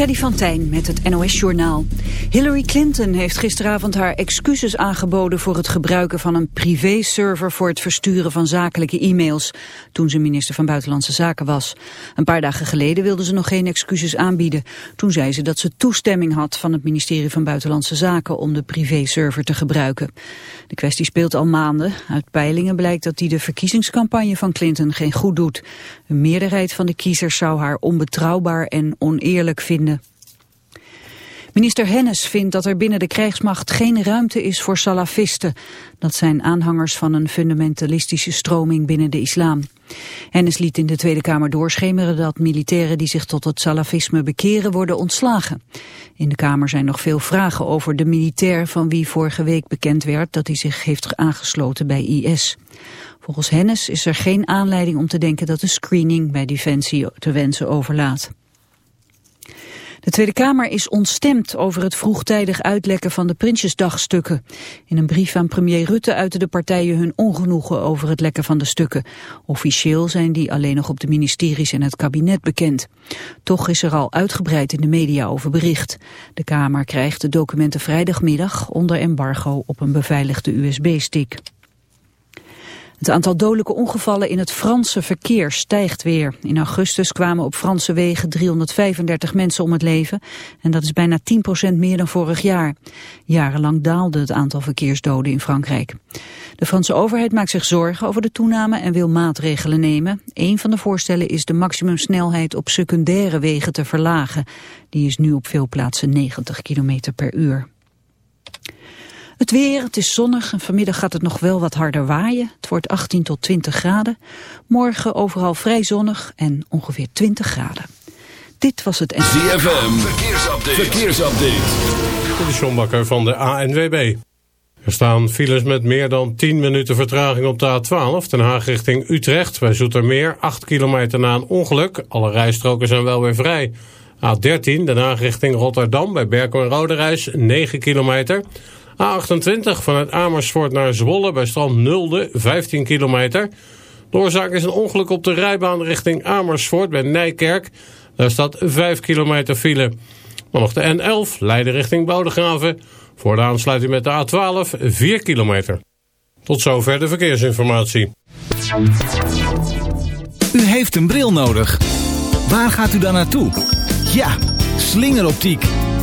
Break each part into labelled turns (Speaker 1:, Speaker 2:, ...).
Speaker 1: Freddy van Tijn met het NOS-journaal. Hillary Clinton heeft gisteravond haar excuses aangeboden voor het gebruiken van een privé-server voor het versturen van zakelijke e-mails, toen ze minister van Buitenlandse Zaken was. Een paar dagen geleden wilde ze nog geen excuses aanbieden. Toen zei ze dat ze toestemming had van het ministerie van Buitenlandse Zaken om de privé-server te gebruiken. De kwestie speelt al maanden. Uit peilingen blijkt dat die de verkiezingscampagne van Clinton geen goed doet. Een meerderheid van de kiezers zou haar onbetrouwbaar en oneerlijk vinden. Minister Hennis vindt dat er binnen de krijgsmacht geen ruimte is voor salafisten. Dat zijn aanhangers van een fundamentalistische stroming binnen de islam. Hennis liet in de Tweede Kamer doorschemeren dat militairen die zich tot het salafisme bekeren worden ontslagen. In de Kamer zijn nog veel vragen over de militair van wie vorige week bekend werd dat hij zich heeft aangesloten bij IS. Volgens Hennis is er geen aanleiding om te denken dat de screening bij Defensie te wensen overlaat. De Tweede Kamer is ontstemd over het vroegtijdig uitlekken van de Prinsjesdagstukken. In een brief aan premier Rutte uiten de partijen hun ongenoegen over het lekken van de stukken. Officieel zijn die alleen nog op de ministeries en het kabinet bekend. Toch is er al uitgebreid in de media over bericht. De Kamer krijgt de documenten vrijdagmiddag onder embargo op een beveiligde USB-stick. Het aantal dodelijke ongevallen in het Franse verkeer stijgt weer. In augustus kwamen op Franse wegen 335 mensen om het leven. En dat is bijna 10% meer dan vorig jaar. Jarenlang daalde het aantal verkeersdoden in Frankrijk. De Franse overheid maakt zich zorgen over de toename en wil maatregelen nemen. Een van de voorstellen is de maximumsnelheid op secundaire wegen te verlagen. Die is nu op veel plaatsen 90 km per uur. Het weer, het is zonnig en vanmiddag gaat het nog wel wat harder waaien. Het wordt 18 tot 20 graden. Morgen overal vrij zonnig en ongeveer 20 graden. Dit was het...
Speaker 2: ZFM, verkeersupdate. verkeersupdate.
Speaker 3: Dit is John Bakker van de ANWB. Er staan files met meer dan 10 minuten vertraging op de A12, Den Haag richting Utrecht. Bij Zoetermeer, 8 kilometer na een ongeluk. Alle rijstroken zijn wel weer vrij. A13, Den Haag richting Rotterdam, bij Berkel en Roderijs, 9 kilometer... A28 vanuit Amersfoort naar Zwolle bij strand Nulde, 15 kilometer. De oorzaak is een ongeluk op de rijbaan richting Amersfoort bij Nijkerk. Daar staat 5 kilometer file. Maar nog de N11, Leiden richting Bodegraven. Voor de aansluiting met de A12, 4 kilometer. Tot zover de verkeersinformatie.
Speaker 4: U heeft een bril nodig. Waar gaat u dan naartoe? Ja, slingeroptiek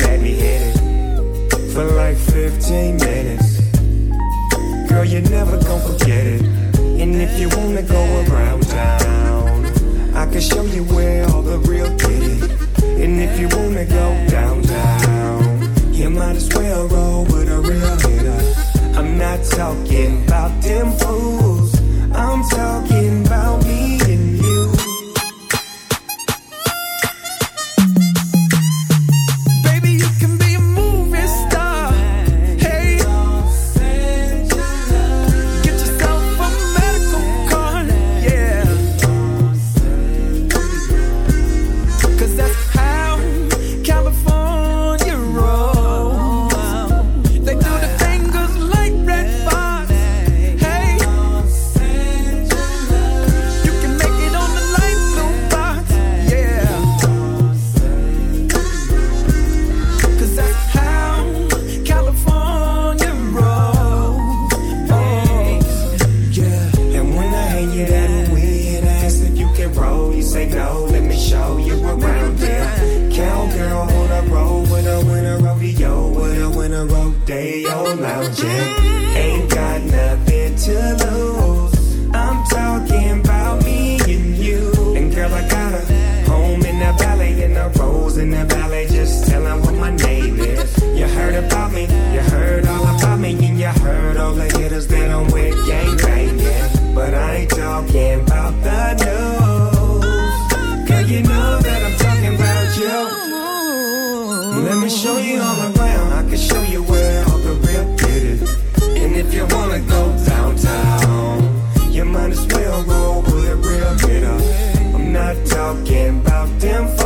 Speaker 5: let me hit it for like 15 minutes. Girl, you're never gonna forget it. And if you wanna go around town, I can show you where all the real kitty. And if you wanna go downtown, you might as well roll with a real hitter. I'm not talking about them fools. real. I'm not talking about them.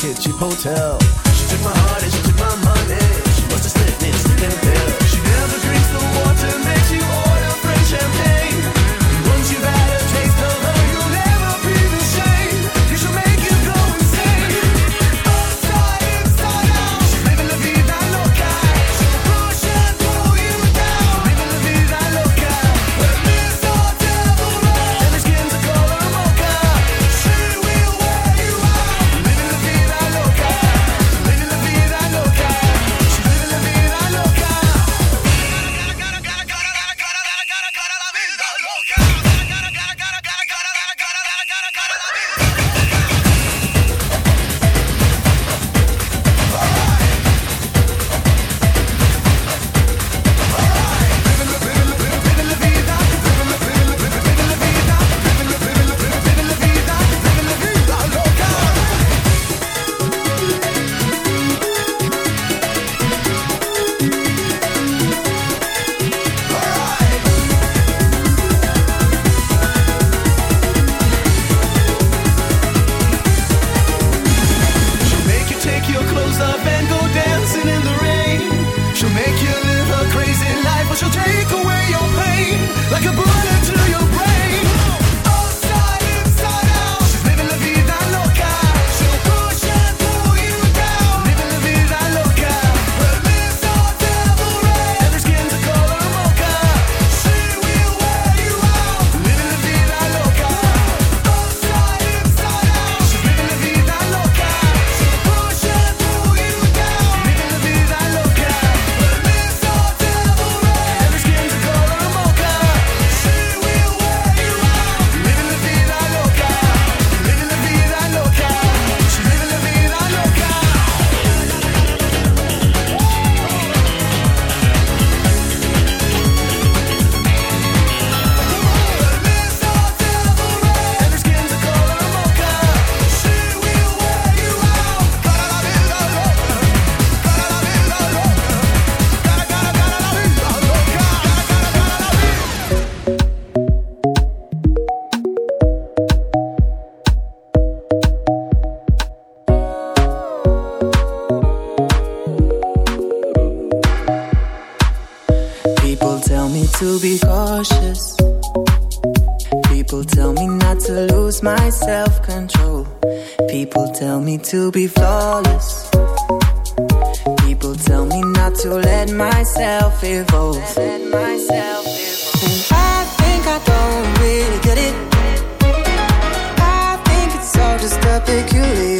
Speaker 6: kitchen hotel. my self-control.
Speaker 7: People tell me to be flawless. People tell me not to let myself evolve. And I think I don't really get it. I think it's all just a peculiar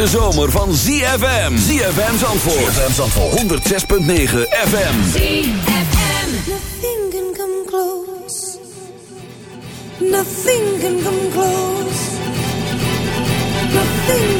Speaker 8: De zomer van ZFM. ZFM Zandvoort. ZFM Zandvoort. 106.9 FM.
Speaker 9: ZFM. Nothing can come close. Nothing can come close. Nothing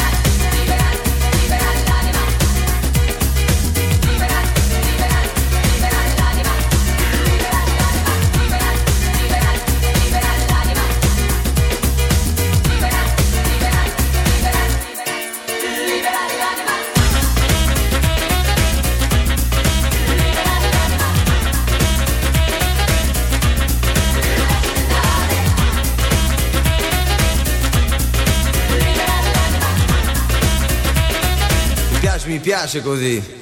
Speaker 5: Piace così.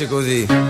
Speaker 5: piace così.